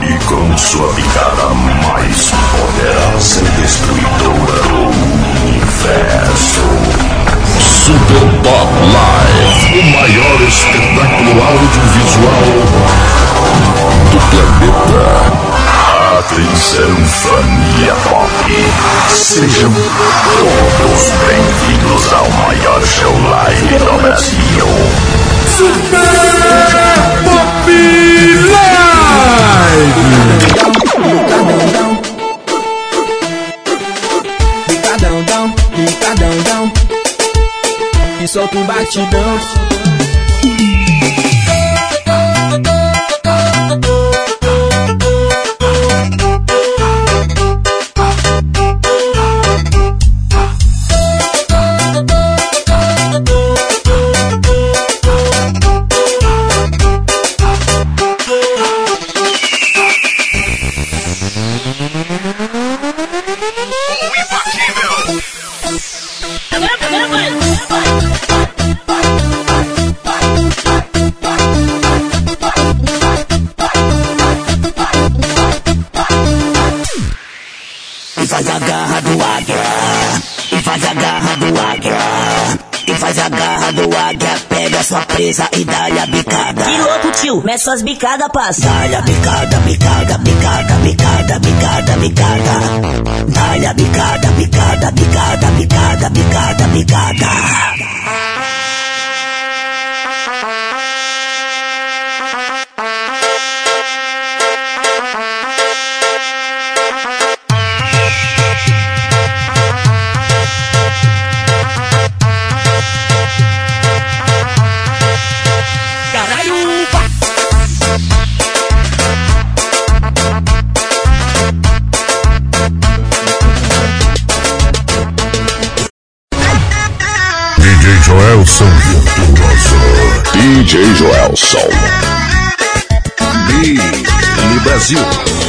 E com sua picada mais poderosa e destruidora do universo. Super Pop Live, o maior espetáculo audiovisual do planeta. Atenção, família é pop. Sejam todos bem-vindos ao maior show live do Brasil. Super Pop Live! Picadão, picadão, picadão, e solta um batidão. Brasil, mete suas bicadas, passa. Dá-lhe a bicada, bicada, bicada, bicada, bicada, bicada. Dá-lhe a bicada, bicada, bicada, bicada, bicada, bicada. ao sol. Bi Brasil.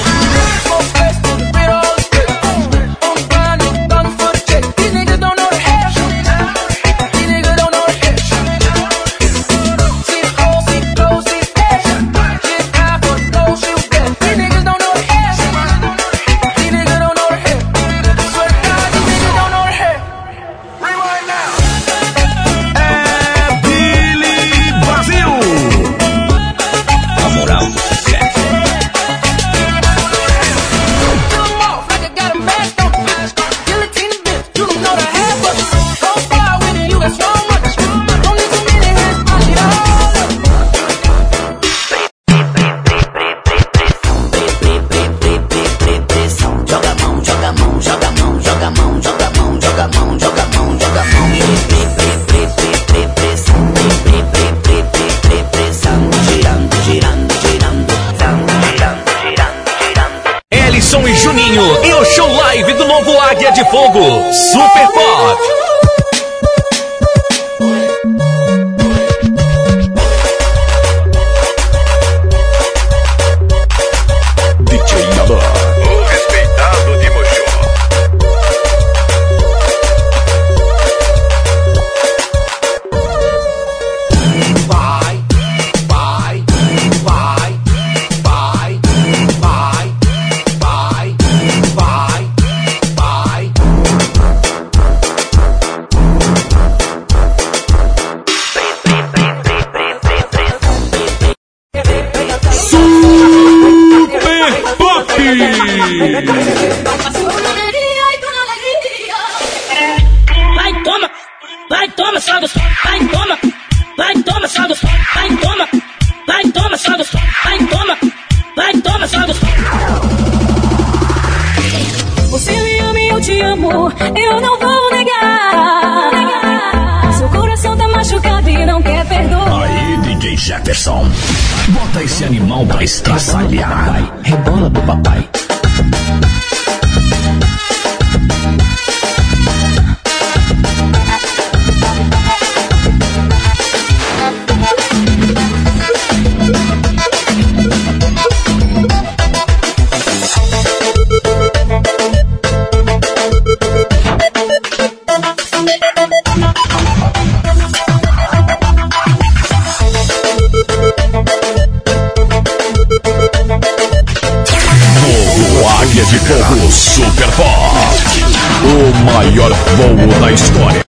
Voo da história.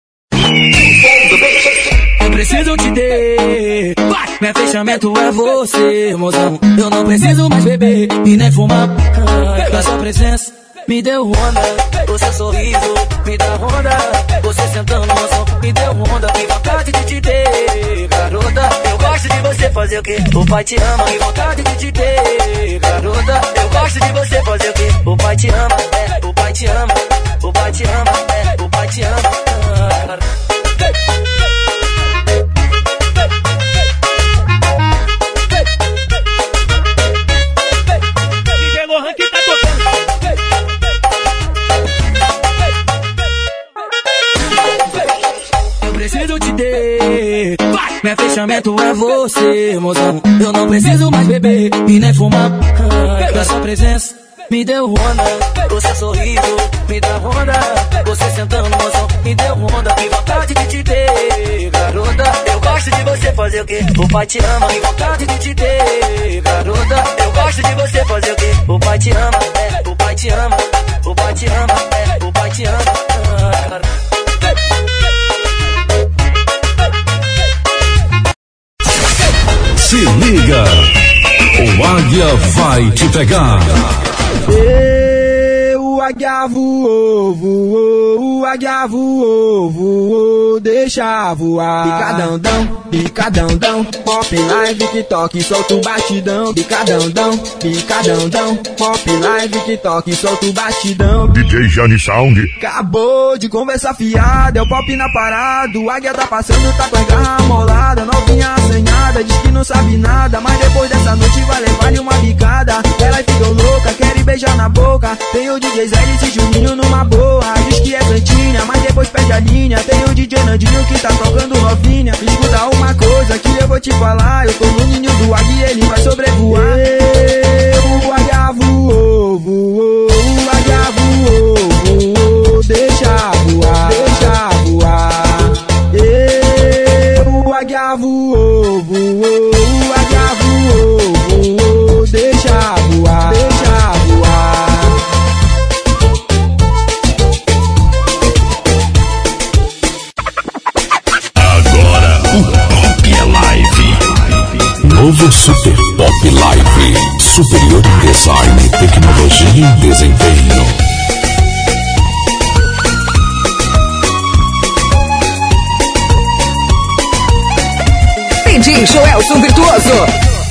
Preciso te ter. Meu fechamento é você, mozão. Eu não preciso mais beber e nem fumar. A sua presença me deu onda. Seu sorriso me dá onda. Você sentando no som me deu onda. Que vontade de te ter, garota. Eu gosto de você fazer o quê? O pai te ama. Que vontade de te ter, garota. Eu gosto de você fazer o quê? O pai te ama, é. O pai te ama. O pai te ama, é. Tá. Eu preciso te ter. Meu fechamento é você, mozão. Eu não preciso mais beber e nem fumar. A sua presença me deu onda. O seu sorriso me dá onda. Você sentando no som me deu onda. Que vontade de te ter, garota. Eu gosto de você fazer o quê? O pai te ama. Que vontade de te ter, garota. Eu gosto de você fazer o quê? O pai te ama, é. O pai te ama. O pai te ama, é. O pai te ama. Se liga, o Águia vai te pegar. O águia voou, voou, o águia voou, voou, deixa voar. Picadão, picadão, pop live, TikTok, solta o batidão. Picadão, picadão, pop live, TikTok, solta o batidão. DJ Jani Sound. Acabou de conversa fiada, é o pop na parada. O águia tá passando, tá com a garra molada. Novinha assanhada, diz que não sabe nada. Mas depois dessa noite vai levar-lhe uma bicada. Ela ficou louca, quer beijar na boca. Tem o DJ Zé e Juninho numa boa. Diz que é santinha, mas depois perde a linha. Tem o DJ Nandinho que tá tocando novinha. Escuta uma coisa que eu vou te falar. Eu tô no ninho do águia e ele vai sobrevoar. Superior em design, tecnologia e desempenho. DJ Joelson Virtuoso.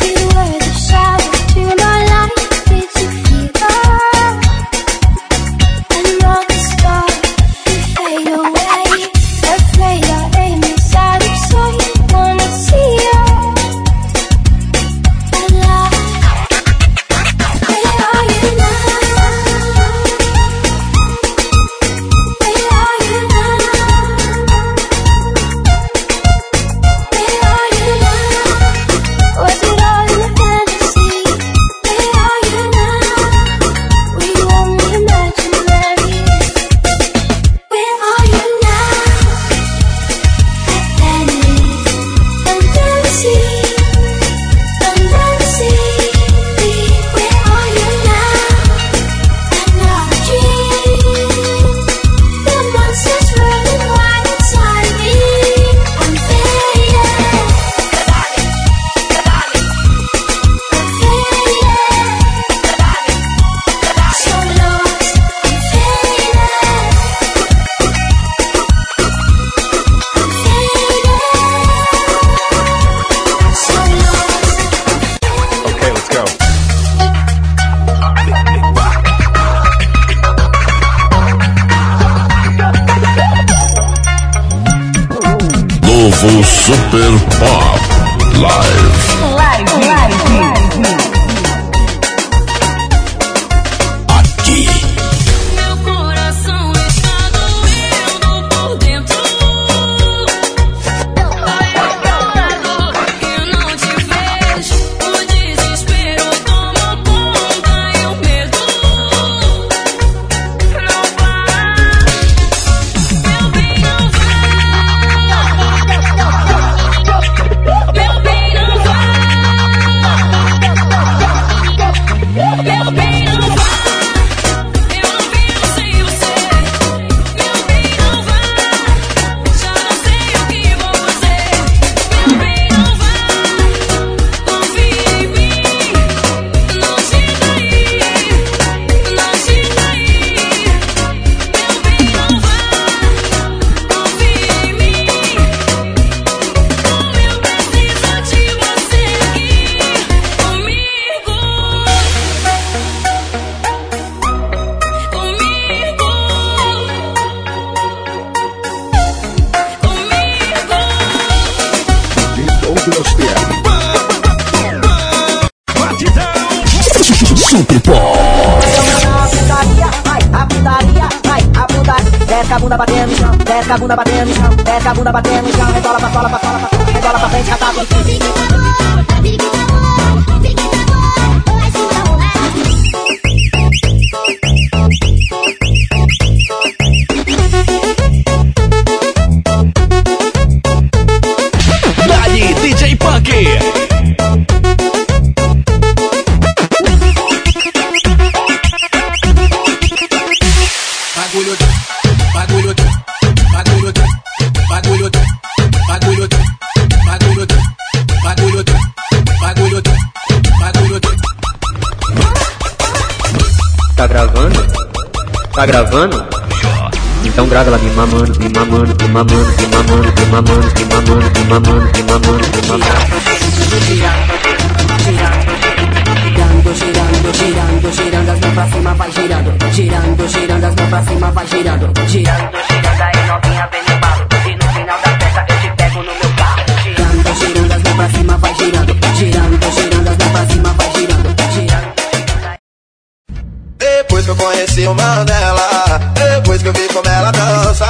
Conheci o Mandela, depois que eu vi como ela dança,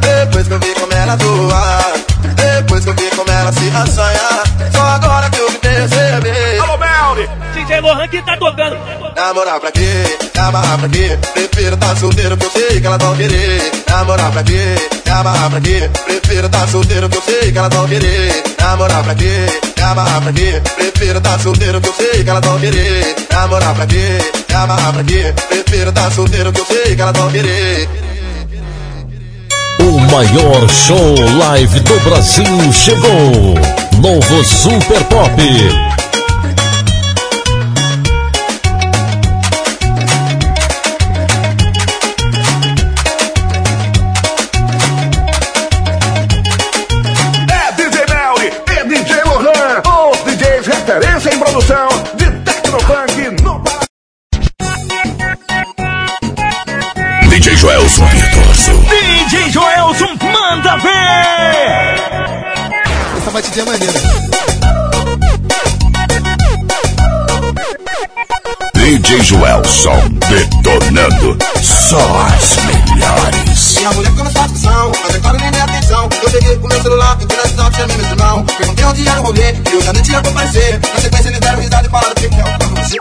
depois que eu vi como ela atua, depois que eu vi como ela se assanha, Lohan que tá tocando. Namorar pra quê? Amarrar pra quê? Prefiro tá solteiro que eu sei que elas vão querer. Namorar pra quê? Amarrar pra quê? Prefiro tá solteiro que eu sei que elas vão querer. Namorar pra quê? Amarrar pra quê? Prefiro tá solteiro que eu sei que elas vão querer. Namorar pra quê? Amarrar pra quê? Prefiro tá solteiro que eu sei que elas vão querer. O maior show live do Brasil chegou. Novo Super Pop. Batidinha é maneira. DJ Joelson detonando só as melhores. Minha mulher começou a discussão, mas agora nem dei atenção. Eu peguei o meu celular, entrei na sinal, chamei meu irmão. Perguntei onde era o rolê, e eu já nem tinha comparecer. Na sequência eles deram risada e falaram que que é o pra você.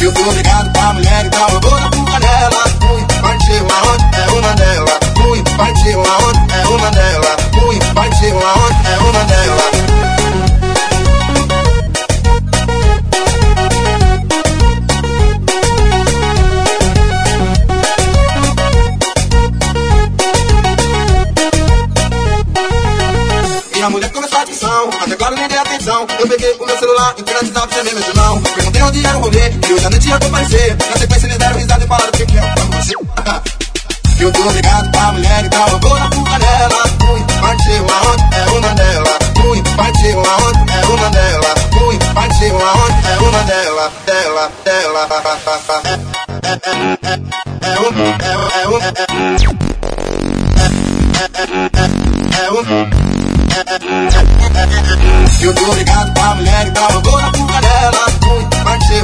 Eu fui obrigado pra mulher, então eu vou na puta dela. Fui, partiu aonde é uma dela. Fui, partiu aonde é uma dela. Fui, partiu aonde é uma dela. Minha mulher começou a discussão, até agora nem dei atenção. Eu peguei o meu celular, entrei na WhatsApp, chamei meu irmão. Perguntei onde era o rolê, e eu já nem tinha comparecer. Na sequência eles deram risada e falaram que que é pra você. Eu tô ligado pra mulher e dá o na puta dela. Ui, partiu uma onda, é uma dela. Ui, partiu uma onda, é uma dela. Ui, partiu uma onda, é uma dela. Dela, dela, é, é, é, é, é é, é, é é, é, é, é, é é, Eu tô ligado pra mulher é, é, é, na é, dela. é, é, é,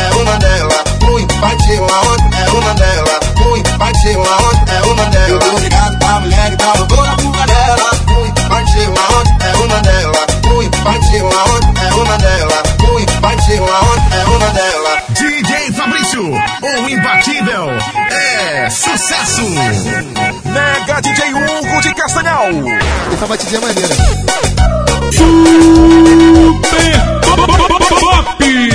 é, é uma dela. Fui, partiu aonde é uma dela. Fui, partiu aonde é uma dela. Eu tô ligado pra mulher, então eu vou na puta dela. Fui, partiu aonde é uma dela. Fui, partiu aonde é uma dela. Fui, partiu aonde é uma dela. DJ Fabrício, o imbatível, é sucesso! Mega DJ Hugo de Castanhal. Essa batidinha é maneira. Baby,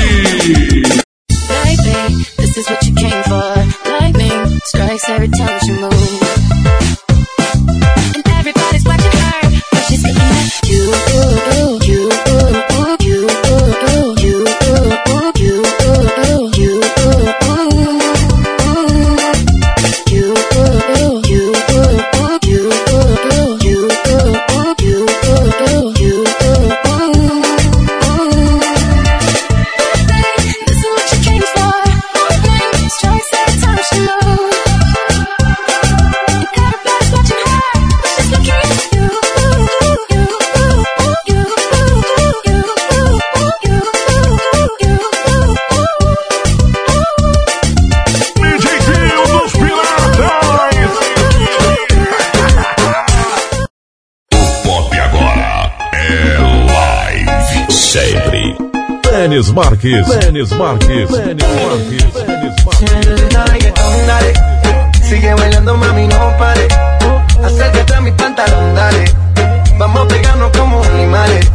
Marques. Denis Marques. Denis Sigue bailando, mami, no pare. Acércate a mi pantalón, dale. Vamos a pegarnos como animales.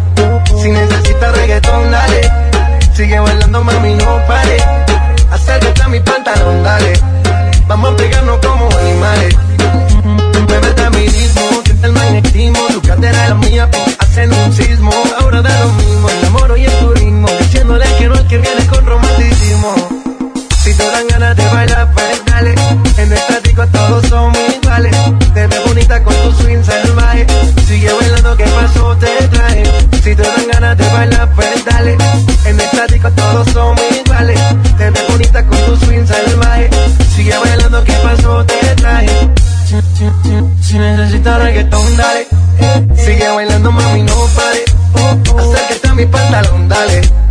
Si necesitas reggaetón, dale. Sigue bailando, mami, no pare. Acércate a mi pantalón, dale. Vamos a pegarnos como animales. Muévete a mi ritmo, siente el magnetismo. Tu cadera es la mía, hacen un sismo. Ahora da lo mismo, el amor y el si te dan ganas de bailar, pues dale. En esta disco todos somos iguales. Te ves bonita con tu swing salvaje. Sigue bailando, que pasó? Te trae. Si te dan ganas de bailar, pues dale. En esta disco todos somos iguales. Te ves bonita con tu swing salvaje. Sigue bailando, que pasó? Te trae. Si, si necesitas reggaetón, dale. Sigue bailando, mami, no pare. Acércate a mi pantalón, dale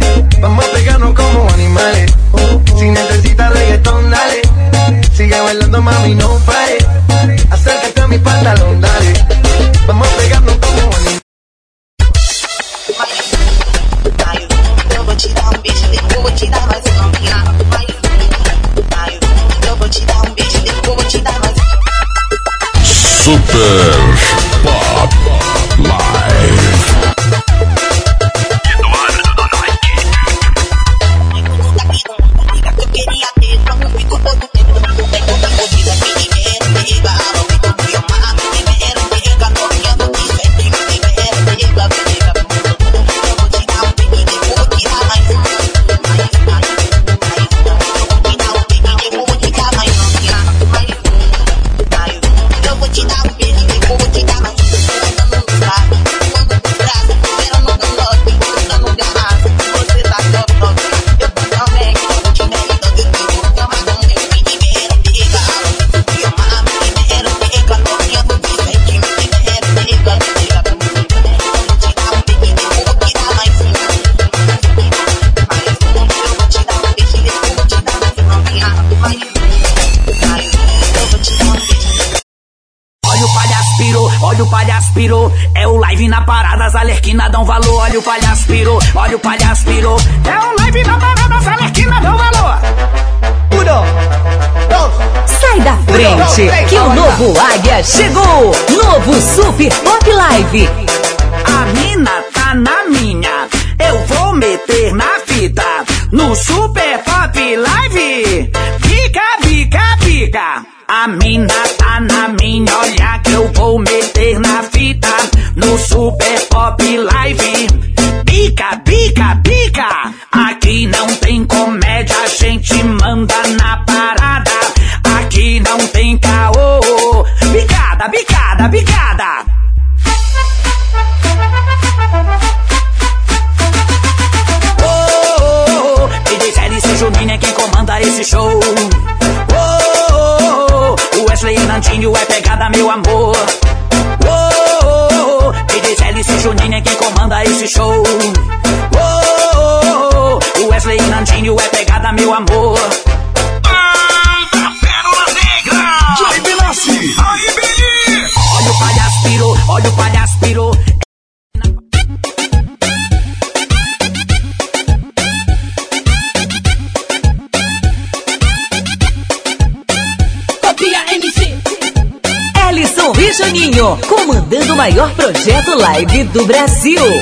do Brasil.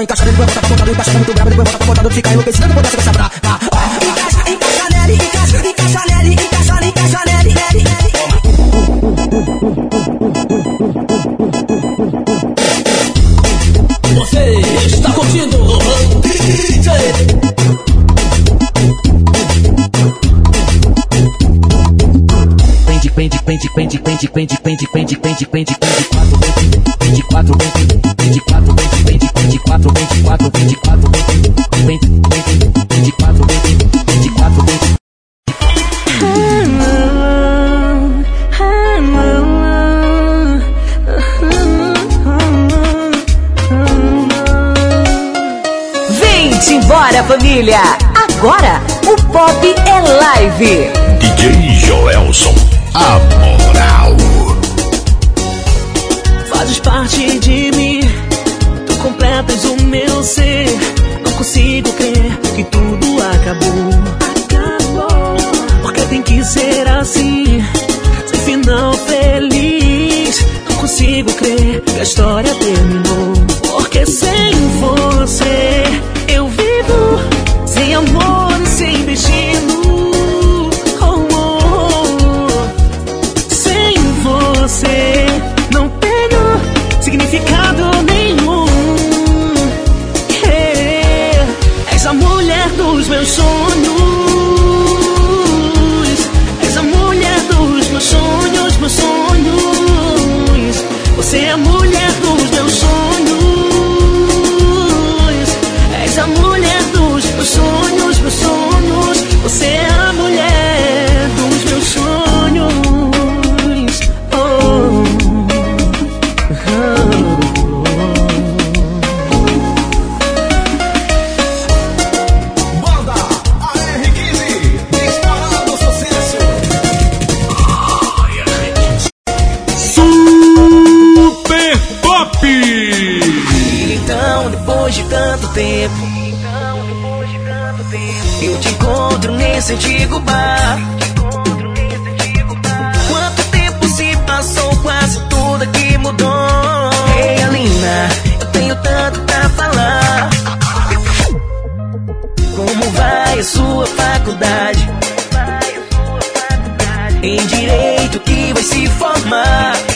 Encaixa encaixado, depois bota pra botadão encaixa muito grave, depois bota pra botadão, fica enlouquecida, não pode essa pra cá. Encaixa, encaixa nele, encaixa, encaixa nele, encaixa, encaixa ele, ele. Você está curtindo o DJ. Pende, pende, pende, pende, pende, pende, pende, pende, pende, pende, pende, quatro, pende, pende, quatro, pende. DJ Joelson. Amor. prepare sua faculdade. Em direito que vai se formar.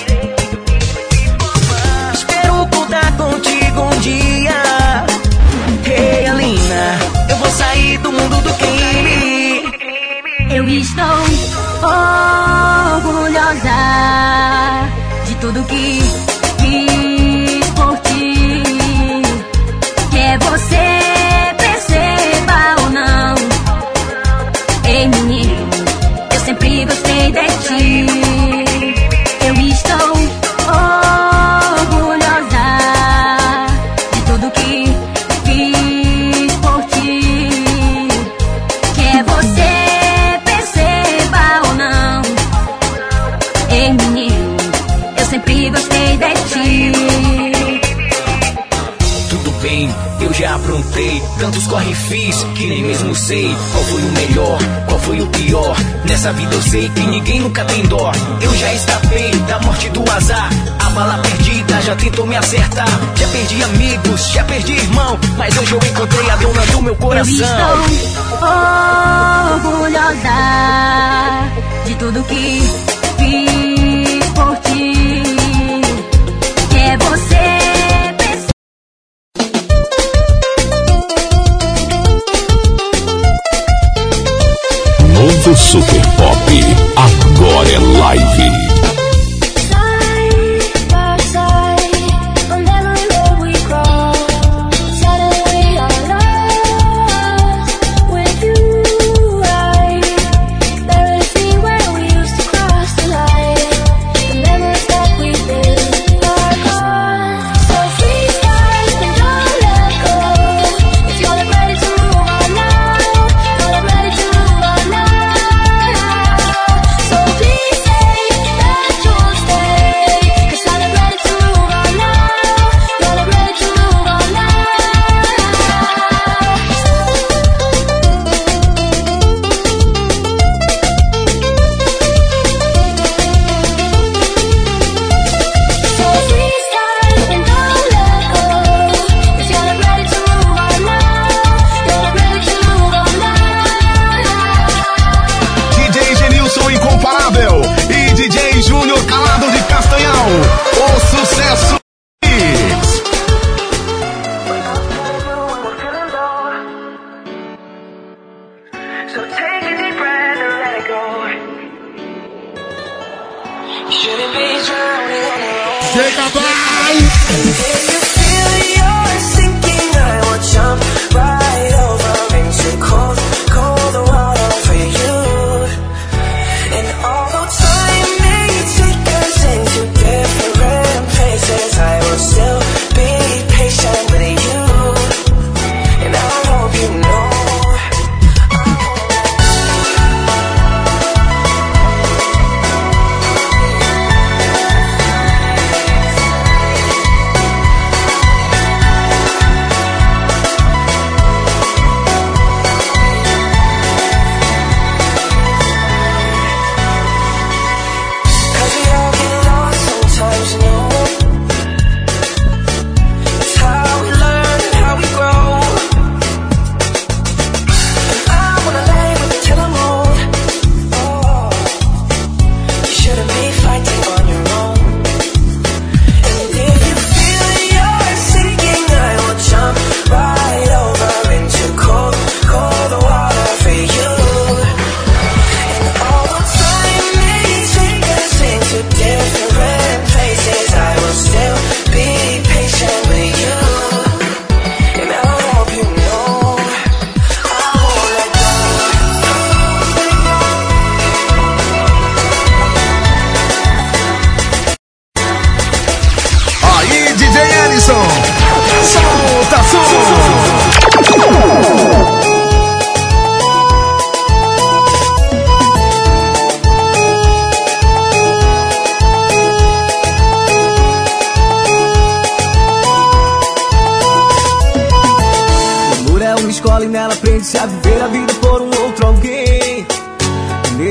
mesmo sei qual foi o melhor, qual foi o pior. Nessa vida eu sei que ninguém nunca tem dó. Eu já escapei da morte do azar. A bala perdida já tentou me acertar. Já perdi amigos, já perdi irmão. Mas hoje eu encontrei a dona do meu coração. Eu estou orgulhosa de tudo que fiz por ti. Que é você. Super Pop. Agora é live.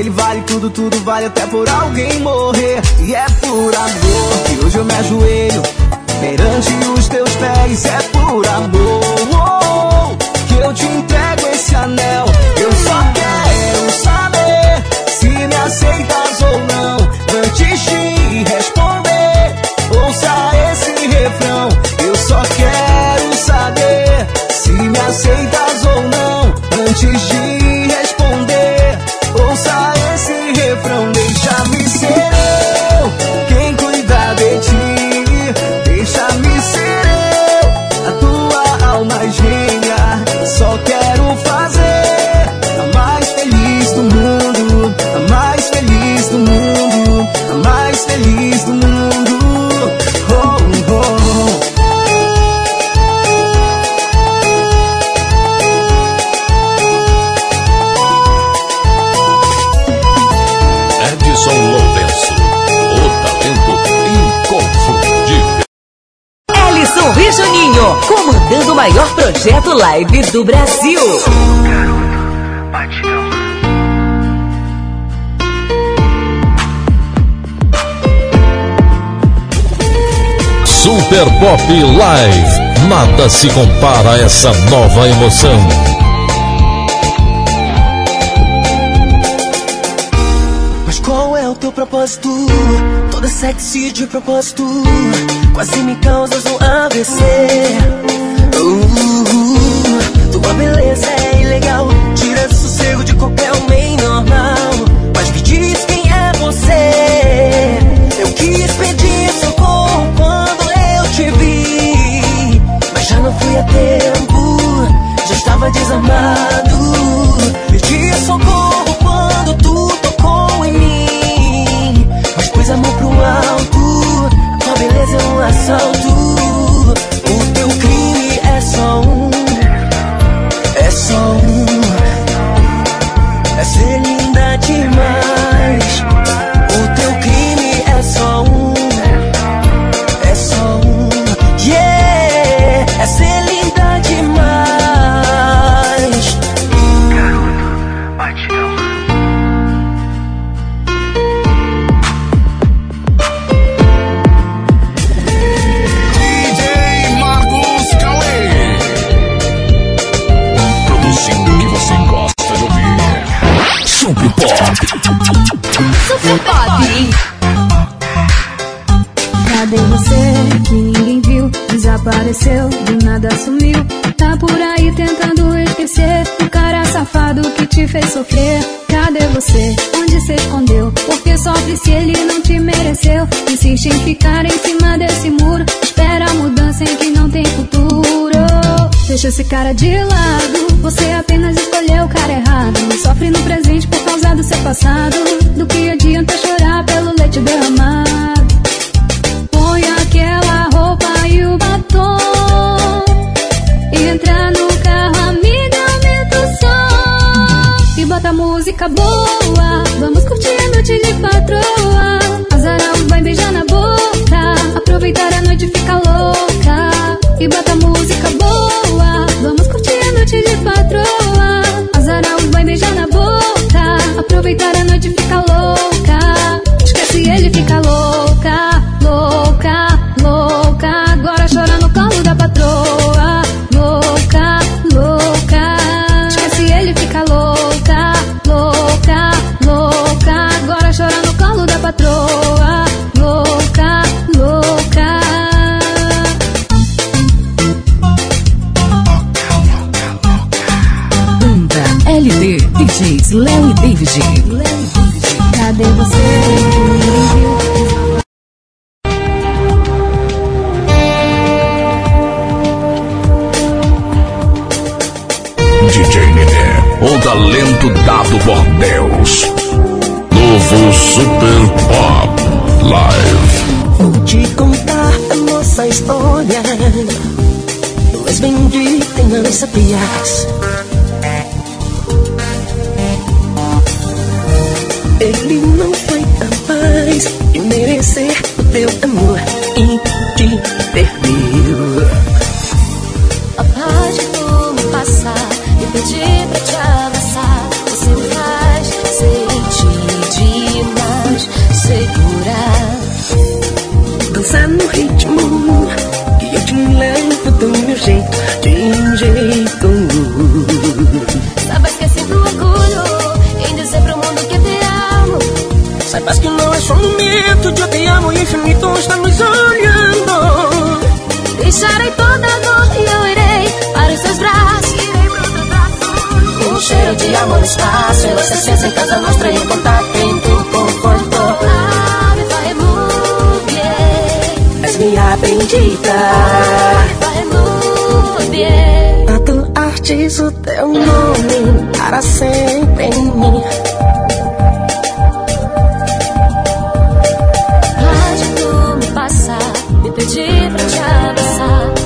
Ele vale tudo, tudo vale até por alguém morrer. E é por amor que hoje eu me ajoelho perante os teus pés. É por amor que eu te entrego esse anel. Eu só quero saber se me aceitas ou não. Antes de responder, ouça esse refrão. Eu só quero saber se me aceitas. do Brasil. Garoto. Super Pop Live. Nada se compara a essa nova emoção. Mas qual é o teu propósito? Toda sexy de propósito. Quase me causas um AVC. Tua beleza é ilegal, tira sossego de qualquer homem normal. Mas me diz quem é você. Eu quis pedir socorro quando eu te vi. Mas já não fui a tempo, já estava desarmado. de lá. o teu amor imperfeito. A paz de tu passar e pedir pra te abraçar. Você me faz sentir demais, sei curar. Dançar no ritmo. Só um mito de eu te amo e o infinito está nos olhando. Deixarei toda a dor e eu irei para os seus braços. Um cheiro de amor no espaço, en você se en casa nuestra y en contacto en tu conforto. Faz muito bem. És minha bendita. Faz muito bem. Tatuartes o teu nome para sempre em mim. Pedir pra te abraçar.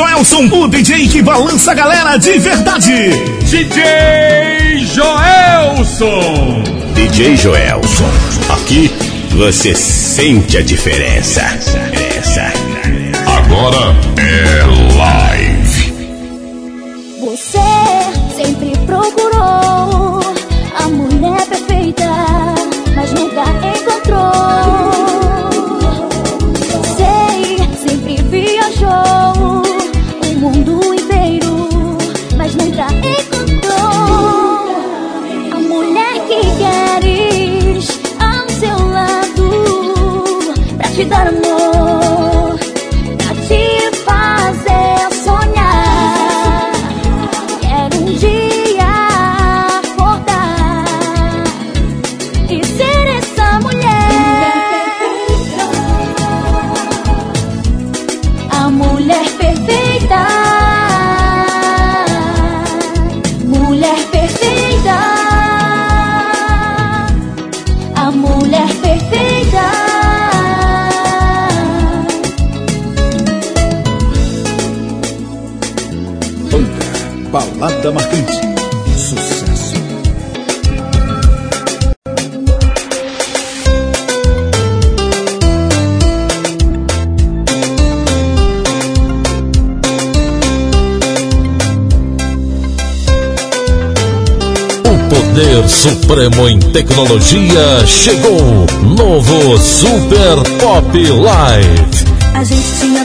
Joelson, o DJ que balança a galera de verdade. DJ Joelson. DJ Joelson, aqui você sente a diferença. Essa. Agora é live. Balada Marcante. Sucesso. O poder supremo em tecnologia chegou. Novo Super Pop Live. A gente tinha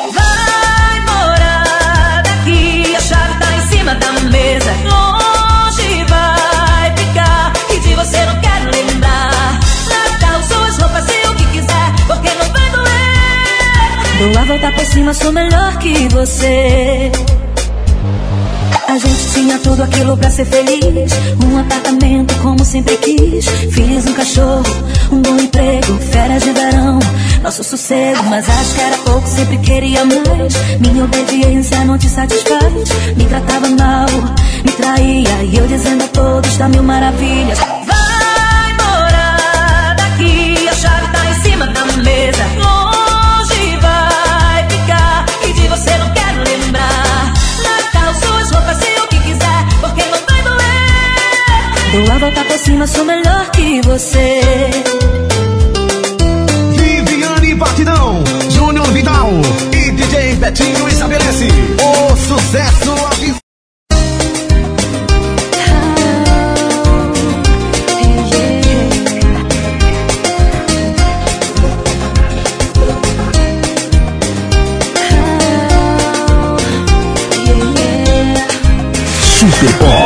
Dou a volta por cima, sou melhor que você. A gente tinha tudo aquilo pra ser feliz. Um apartamento como sempre quis. Fiz um cachorro, um bom emprego, férias de verão, nosso sossego. Mas acho que era pouco, sempre queria mais. Minha obediência não te satisfaz. Me tratava mal, me traía. E eu dizendo a todos da mil maravilhas. Vai embora daqui, a chave tá em cima da mesa. Dou a volta por cima, sou melhor que você. Viviane Batidão, Júnior Vidal e DJ Betinho estabelece o sucesso vivo. Super Pop.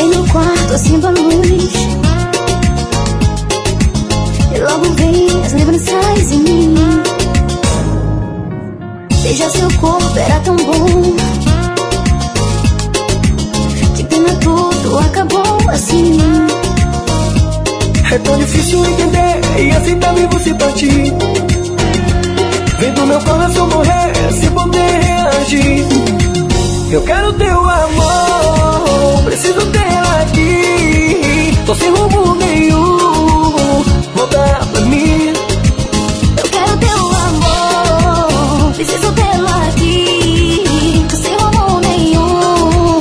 Em meu quarto, acendo a luz. E logo vem as lembranças em mim. Beijar seu corpo era tão bom. Que pena tudo acabou assim. É tão difícil entender e aceitar ver você partir. Vendo meu coração morrer sem poder reagir. Eu quero teu amor, preciso tê-la aqui. Tô sem rumo nenhum, volta pra mim. Eu quero teu amor, preciso tê-la aqui. Tô sem rumo nenhum.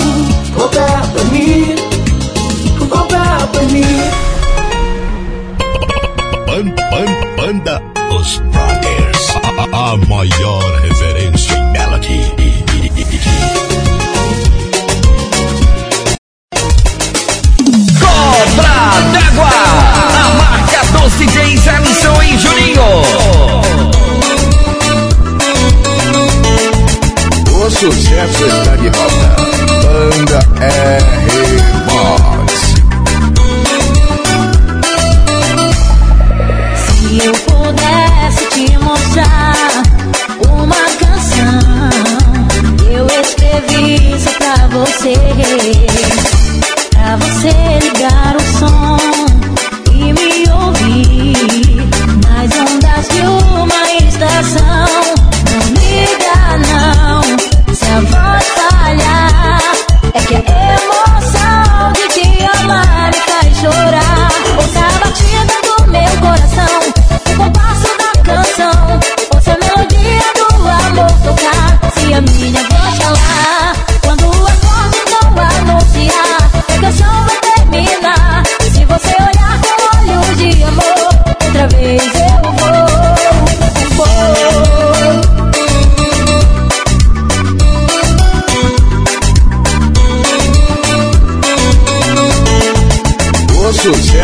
Volta pra mim, volta pra mim. Ban, ban, banda Os Brothers. A, a maior sucesso está de volta. Banda R-Box.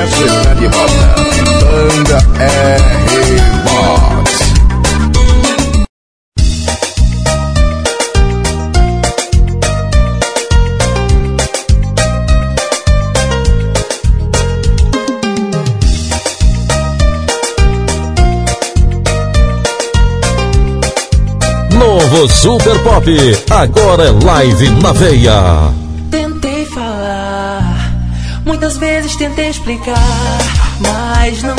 Essa está de volta. Banda R. Novo Super Pop, agora é live na veia. Explicar, mas não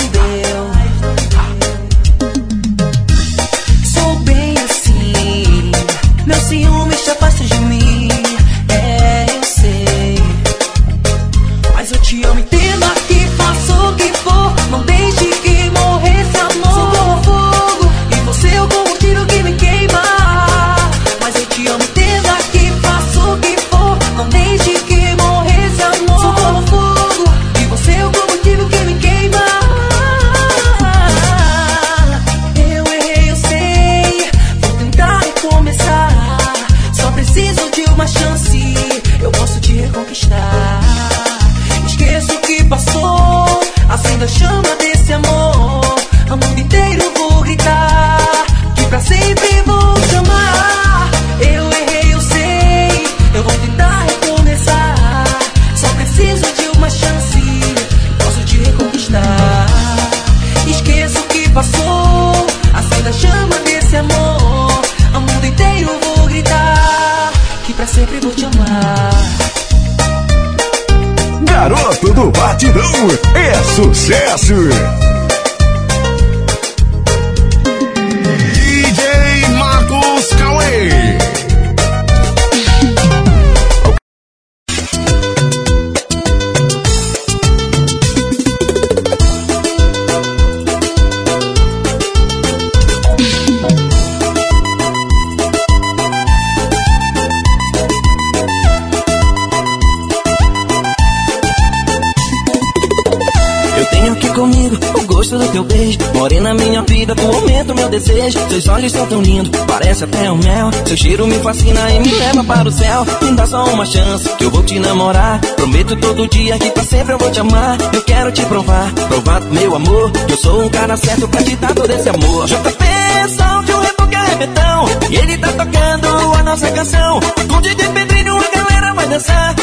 tenho aqui comigo o gosto do teu beijo. Morena, minha vida, tu aumenta o meu desejo. Seus olhos são tão lindos, parece até o mel. Seu cheiro me fascina e me leva para o céu. Me dá só uma chance, que eu vou te namorar. Prometo todo dia que pra sempre eu vou te amar. Eu quero te provar, provar meu amor. Que eu sou um cara certo pra te dar todo esse amor. JP, solte o reboque arrebentão. E ele tá tocando a nossa canção. Com DJ Pedrinho a galera vai dançar.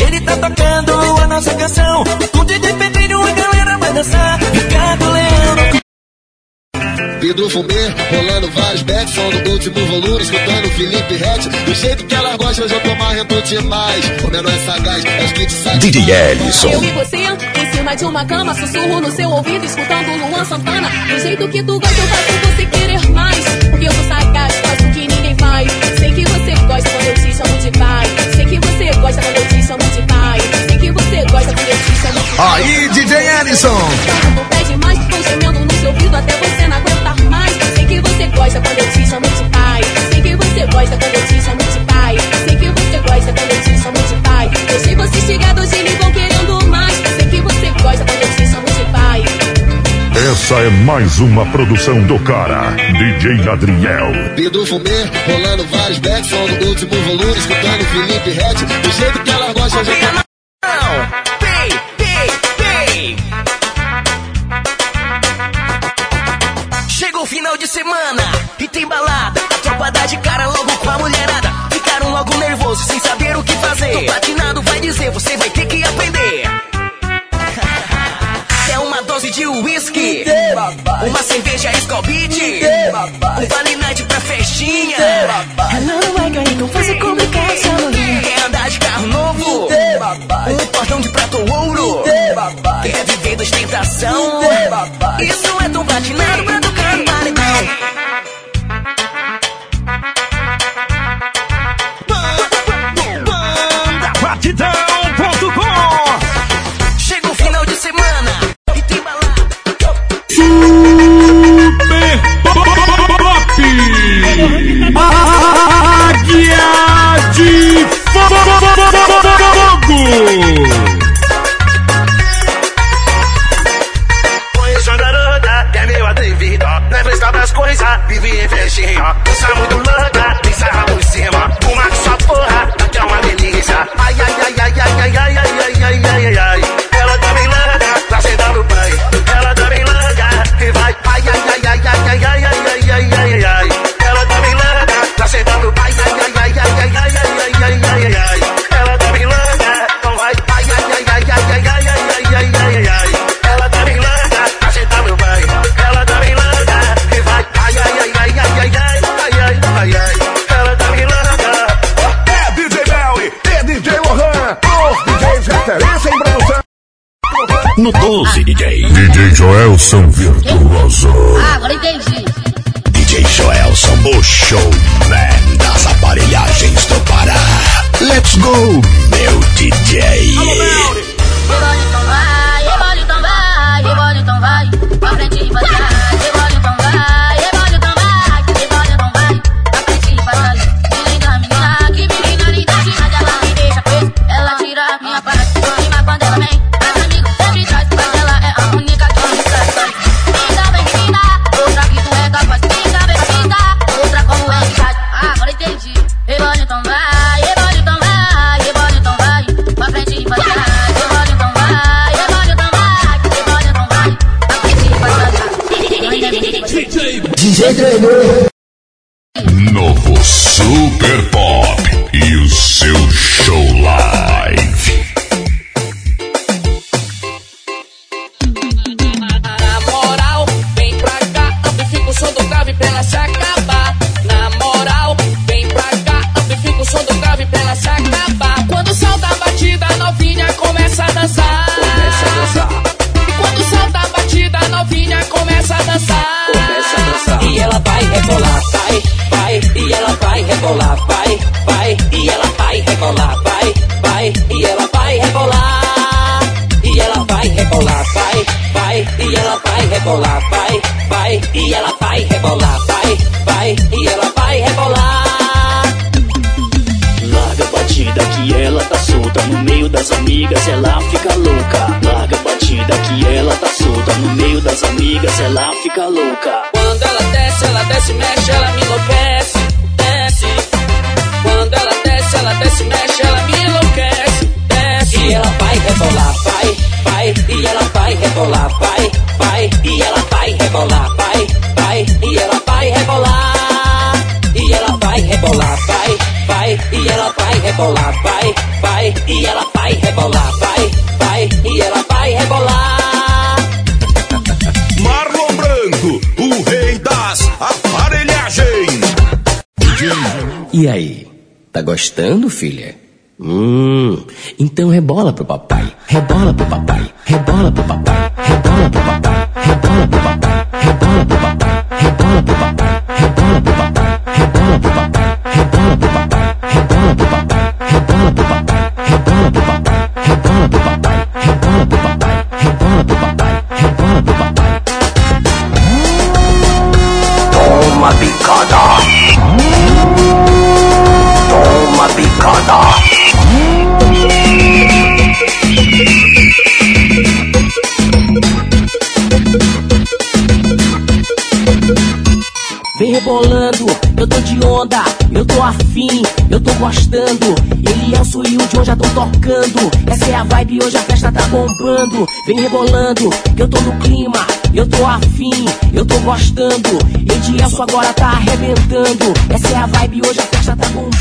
Ele tá tocando a nossa canção. Com DJ Pedrinho a galera vai dançar. Ricardo no Pedro Fumê, rolando vários backs, som no último volume, escutando Felipe Rett. Do jeito que ela gosta, hoje eu tô marrento demais. O menor é sagaz, acho que te sabe. DJ Ellison. Eu e você, em cima de uma cama, sussurro no seu ouvido, escutando Luan Santana. Do jeito que tu gosta, eu faço você querer mais. Porque eu sou sagaz, faço o que ninguém faz. Sei que você gosta quando eu te chamo de pai. Sei que você gosta quando eu te você gosta. Aí, DJ gemendo no seu ouvido até você não aguentar mais. Sei que você gosta quando eu te chamo de pai. Sei que você gosta quando eu te chamo de pai. Sei que você gosta quando eu te chamo de pai. Deixei você hoje e vão querendo mais. Sei que você gosta quando eu te chamo de pai. Essa é mais uma produção do cara, DJ Adriel. Pedro Fumê, rolando vários backs, som no último volume, escutando Felipe Rett. Do jeito que ela gosta, hoje eu Pei, pei, pei. Chegou o final de semana e tem balada. A tropa dá de cara logo com a mulherada. Ficaram logo nervosos sem saber o que fazer. Tô platinado, vai dizer, você vai ter que aprender. É uma dose de uísque, uma cerveja Beat, um Vale Night pra festinha. Hello, my girl, não faz complicação. Um cordão de prata ou ouro? Quer viver da ostentação? Isso é tão platinado pra tocar no paredão. Batidão.com Chega o final de semana e tem balada. Rebolar, vai, vai. E ela vai rebolar, vai, vai. E ela vai rebolar, vai, vai. E ela vai rebolar. Larga a batida que ela tá solta No meio das amigas ela fica louca Larga a batida que ela tá solta No meio das amigas ela fica louca Quando ela desce, ela desce, mexe, ela me enlouquece, desce. Quando ela desce, ela desce, mexe, ela me enlouquece, desce. E ela vai rebolar, rebolar, vai, vai. E ela vai rebolar, vai, vai. E ela vai rebolar. E ela vai rebolar, vai, vai. E ela vai rebolar, vai, vai. E ela vai rebolar, vai, vai. E ela vai rebolar. Marlon Branco, o rei das aparelhagens. E aí? Tá gostando, filha? Hum, então rebola pro papai, rebola pro papai, rebola pro papai, tocando. Essa é a vibe, hoje a festa tá bombando. Vem rebolando, eu tô no clima, eu tô afim, eu tô gostando. Edielso agora tá arrebentando. Essa é a vibe, hoje a festa tá bombando.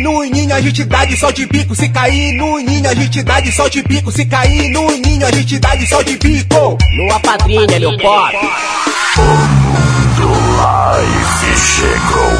No ninho a gente dá de sol de bico. Se cair no ninho a gente dá de sol de bico. Se cair no ninho a gente dá de sol de bico. No apadrinha, meu pop. Live chegou.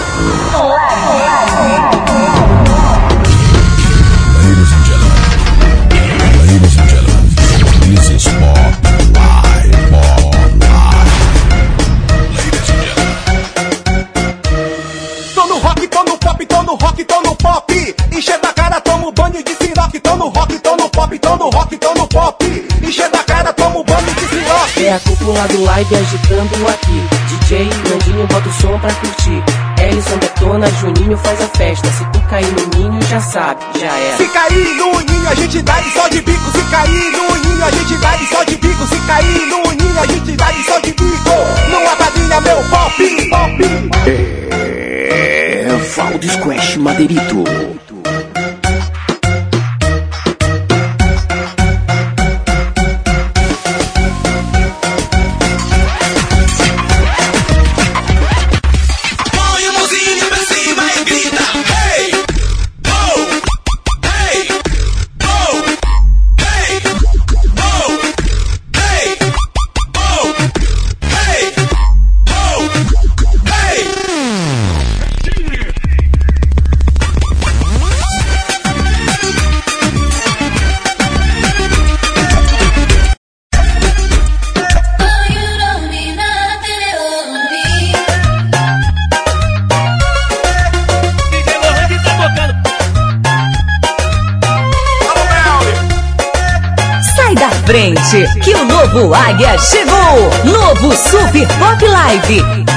Tô no pop. Encher da cara, tomo banho de siroque. Tô no rock, tô no pop, tô no rock, tô no pop. Encher da cara, tomo banho de siroque. É a cúpula do live agitando aqui. DJ Nandinho bota o som pra curtir. Ellison detona, Juninho faz a festa. Se tu cair no ninho, já sabe, já era. Se cair no ninho a gente dá de sol de bico. Se cair no ninho a gente dá de sol de bico. Se cair no ninho a gente dá de sol de bico. Não apadrinha meu pop, pop pau de squash madeirito. Que o novo Águia chegou. Novo Super Pop Live.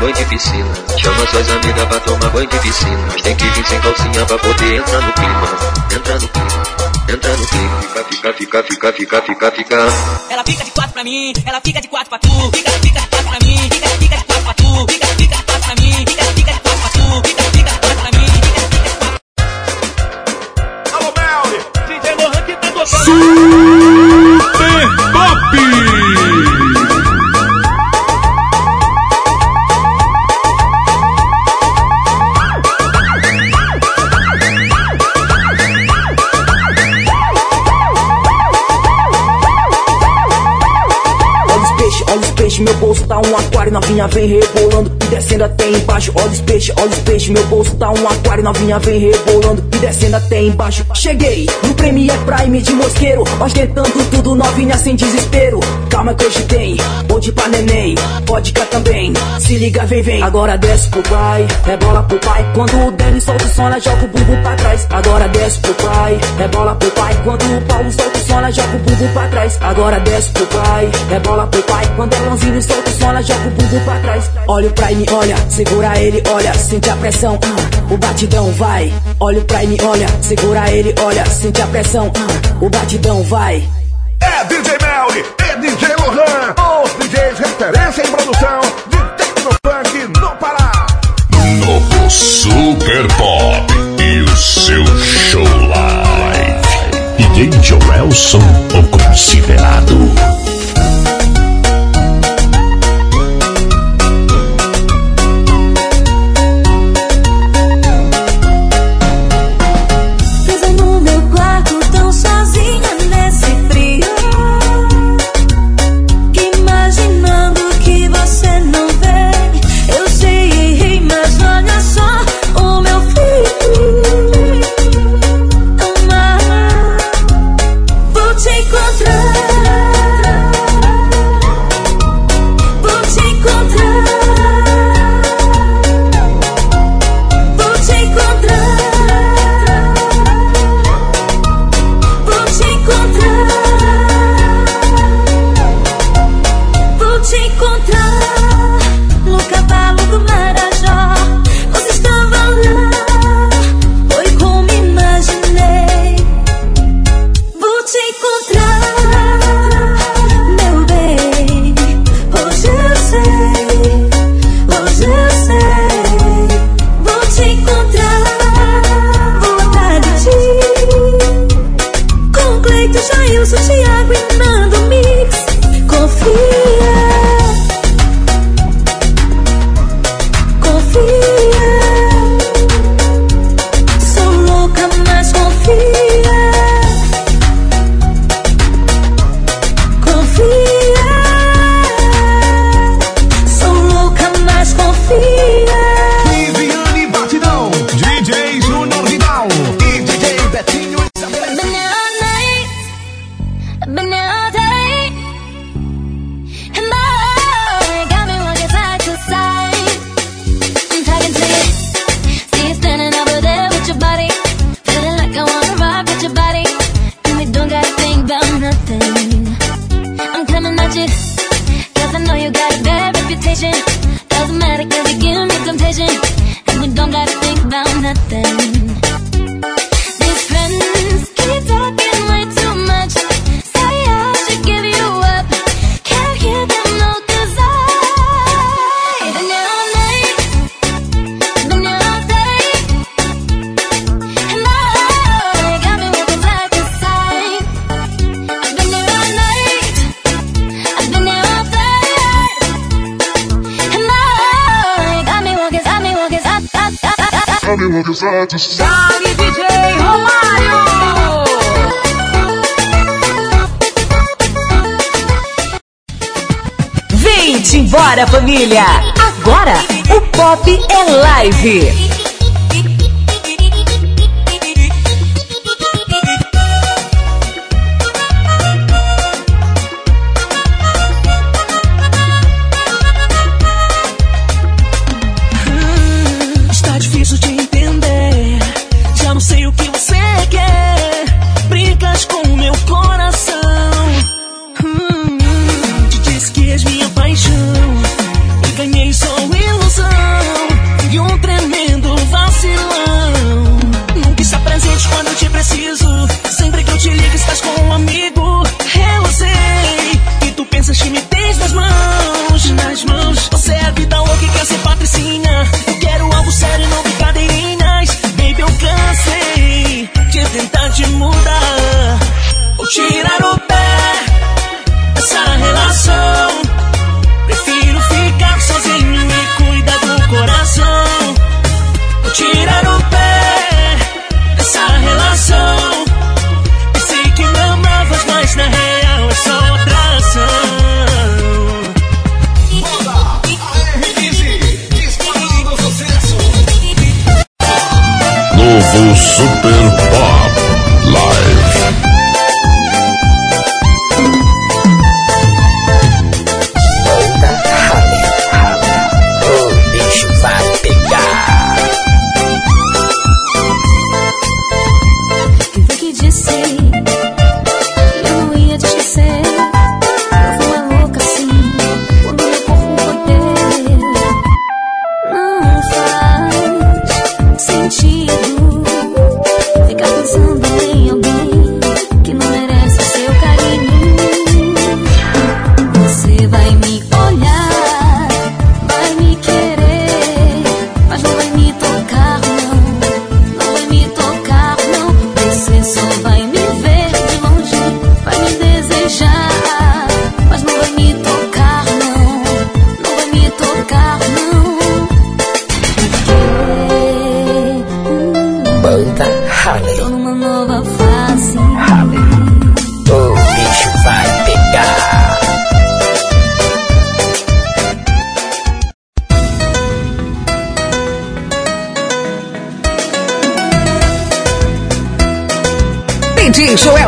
Banho de piscina. Chama suas amigas pra tomar banho de piscina. Mas tem que vir sem calcinha pra poder entrar no clima. Entra no clima, entra no clima. Fica, fica, fica, fica, fica, fica. Ela fica de quatro pra mim, ela fica de quatro pra tu. Fica, fica de quatro pra mim, fica, fica de quatro pra tu. Fica, fica de quatro pra mim, fica, fica de quatro pra tu. Fica, fica de quatro pra mim, fica, fica de quatro. Alô, Mel, DJ Lohan que tá Super novinha vem rebolando descendo até embaixo. Olha os peixes, olha os peixes, meu bolso tá um aquário, novinha vem rebolando e descendo até embaixo. Cheguei no Premier Prime de mosqueiro, ostentando tudo novinha sem desespero. Calma que hoje tem, onde pra neném, vodka também. Se liga, vem, vem. Agora desce pro pai, rebola pro pai. Quando o Danny solta o som, ela joga o bumbum pra trás. Agora desce pro pai, rebola pro pai. Quando o Paulo solta o som, ela joga o bumbum pra trás. Agora desce pro pai, rebola pro pai. Quando o Elãozinho solta o som, ela joga o bumbum pra trás. Olha o Prime, olha, segura ele, olha, sente a pressão, ah, o batidão vai. Olha o Prime, olha, segura ele, olha, sente a pressão, ah, o batidão vai. É DJ Mel e é DJ Lohan, os DJs referência em produção de Tecnofunk no Pará. Novo Super Pop e o seu show live. DJ Joelson, o considerado. Chame o Love Santos. DJ Romário. Vem-te embora, família. Agora o pop é live.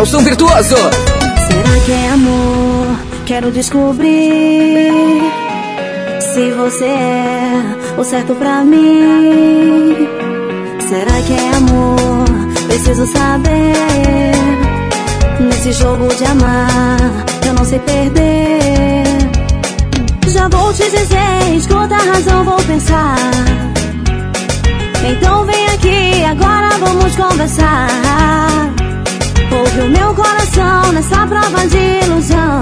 Nelson Virtuoso. Será que é amor? Quero descobrir se você é o certo pra mim. Será que é amor? Preciso saber. Nesse jogo de amar, eu não sei perder. Já vou te dizer, escuta a razão, vou pensar. Então vem aqui, agora vamos conversar. Ouve o meu coração nessa prova de ilusão.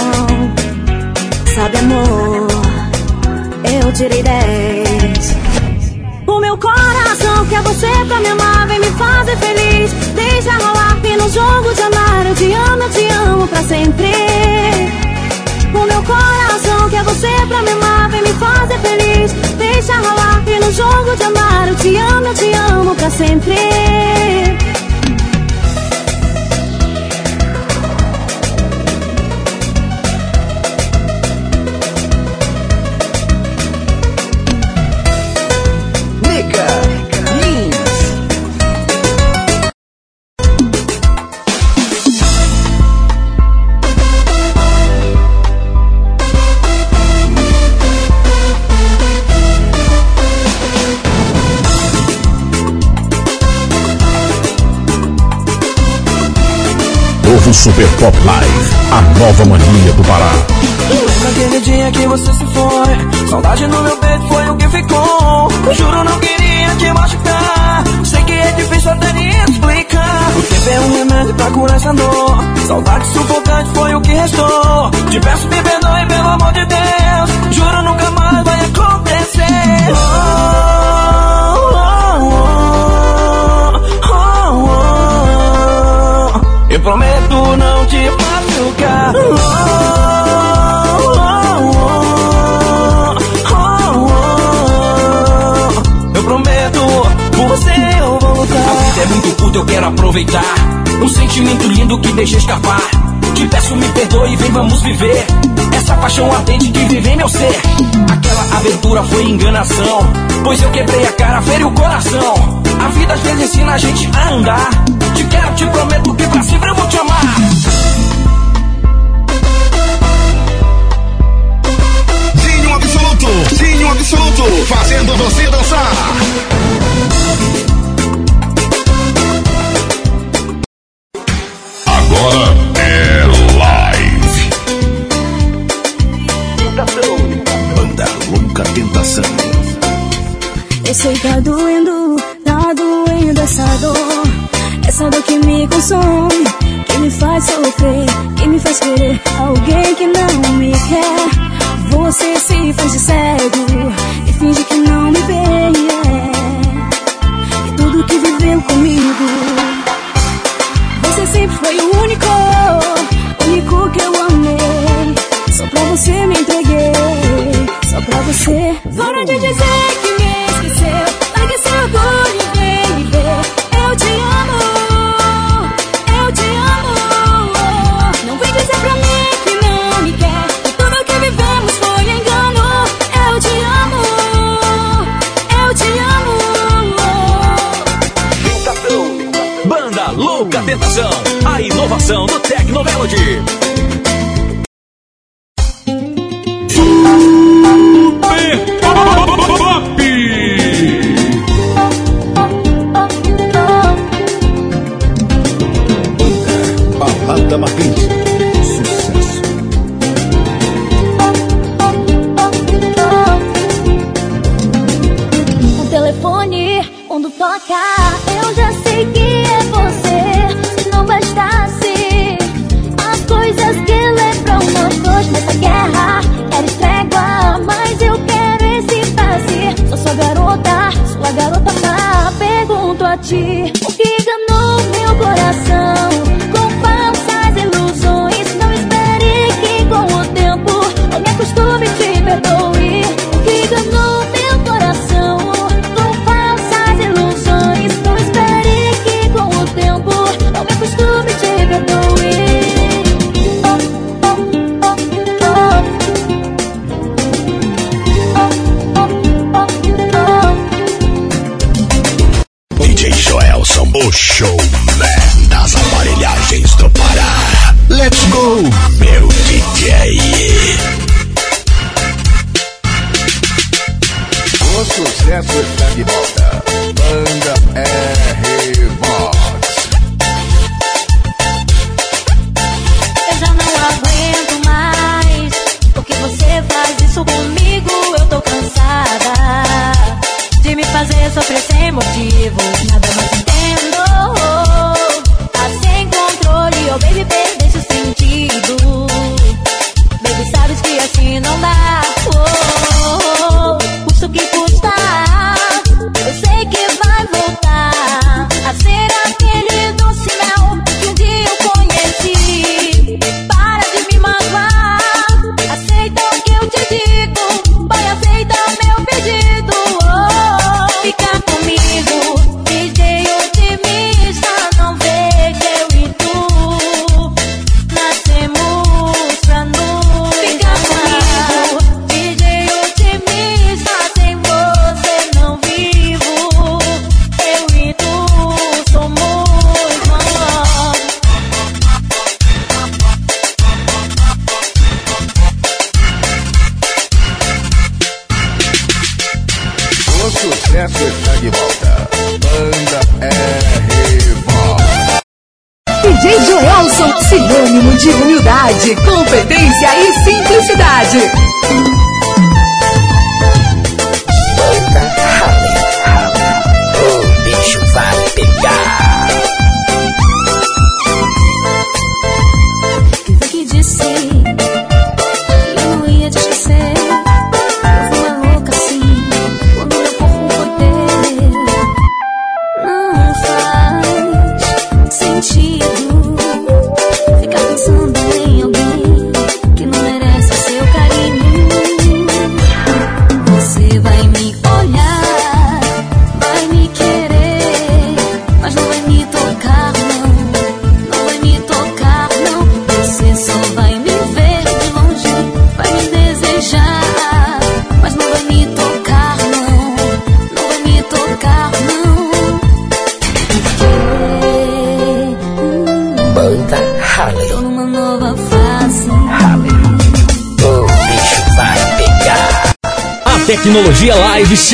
Sabe amor, eu tirei 10 O meu coração quer é você pra me amar Vem me fazer feliz, deixa rolar E no jogo de amar. Eu te amo, eu te amo pra sempre. O meu coração quer é você pra me amar Vem me fazer feliz, deixa rolar E no jogo de amar. Eu te amo, eu te amo pra sempre. prometo não te machucar. Oh, oh, oh, oh, oh. eu prometo, por você eu vou lutar. A vida é muito curta, eu quero aproveitar. Um sentimento lindo que deixa escapar. Te peço, me perdoe, vem, vamos viver. Essa paixão ardente que vive em meu ser. Aquela aventura foi enganação. Pois eu quebrei a cara, feri o coração. A vida às vezes ensina a gente a andar. Te te prometo que pra sempre eu vou te amar. Dinho Absoluto, Dinho Absoluto, fazendo você dançar. Agora é live. Banda Louca Tentação. Eu sei que tá doendo, Que me consome, que me faz sofrer, que me faz querer alguém que não me quer. Você se faz de cego e finge que não me vê. yeah. E tudo que viveu comigo, você sempre foi o único, único que eu amei. Só pra você me entreguei, só pra você. Para de dizer que A inovação do Tecnomelody. Ti,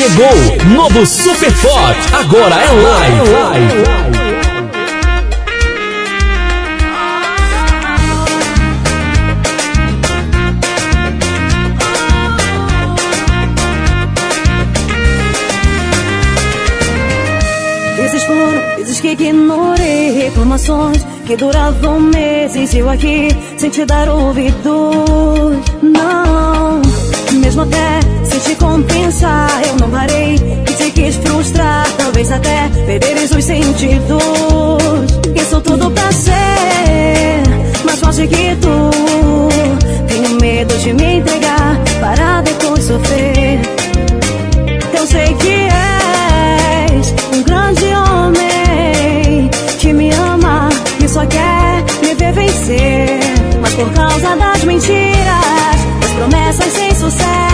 chegou. Novo Super Forte. Agora é live. Vezes que ignorei reclamações que duravam meses eu aqui sem te dar ouvidos. Não, mesmo até sem te compensar, eu não parei e te quis frustrar. Talvez até perderes os sentidos. Isso tudo pra ser mais forte que tu. Tenho medo de me entregar para depois sofrer. Eu sei que és um grande homem que me ama e só quer me ver vencer. Mas por causa das mentiras, promessas sem sucesso,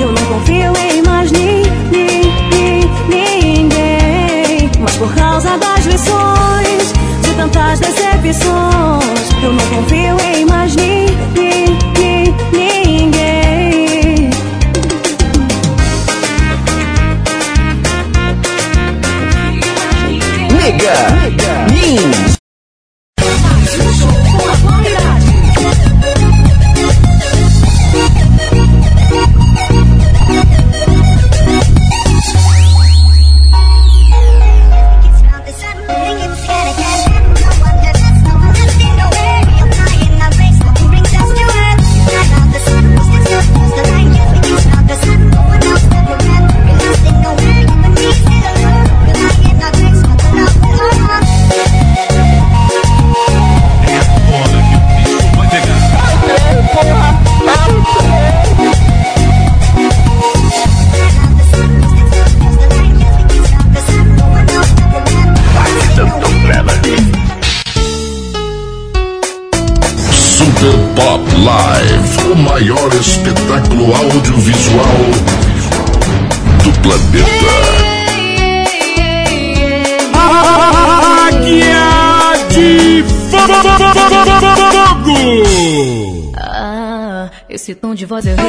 eu não confio em mais ni, ni, ni- ninguém. Mas por causa das lições, de tantas decepções, eu não confio em mais ni, ni- ni- ninguém. Nega. Super de voz eu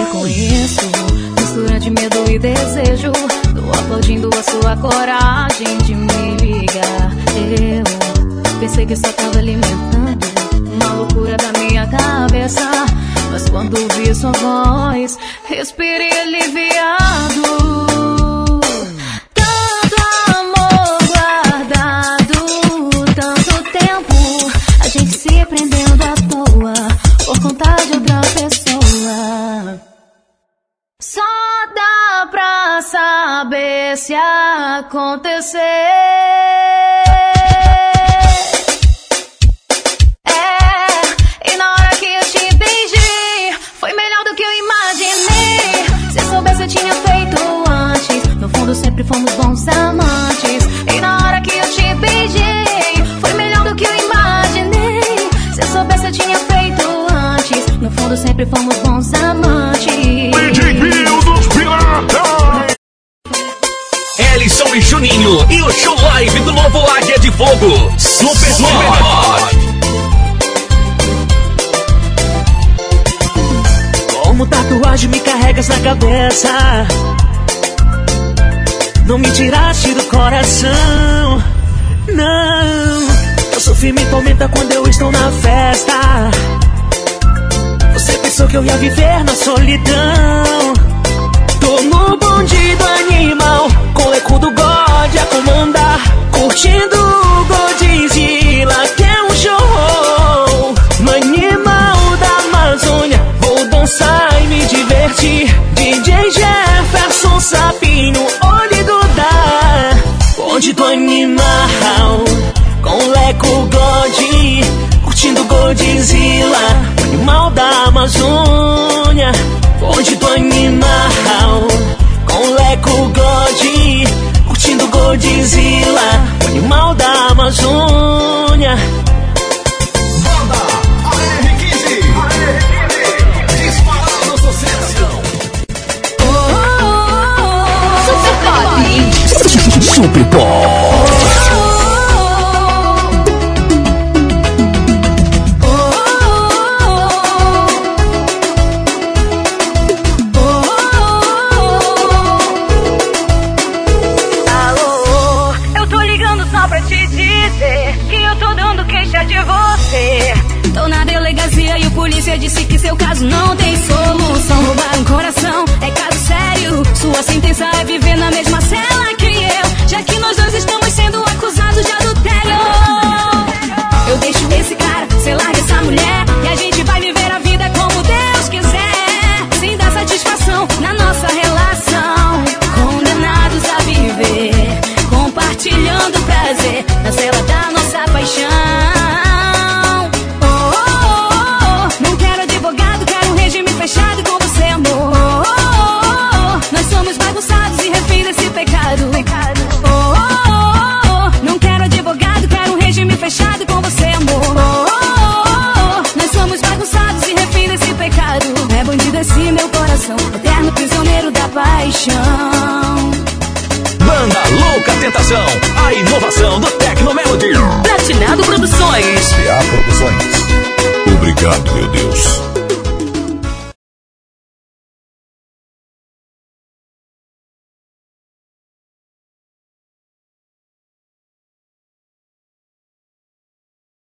O animal da Amazônia. Bonde do animal, com o Leco God, curtindo Godzilla, animal da Amazônia. Super Pop.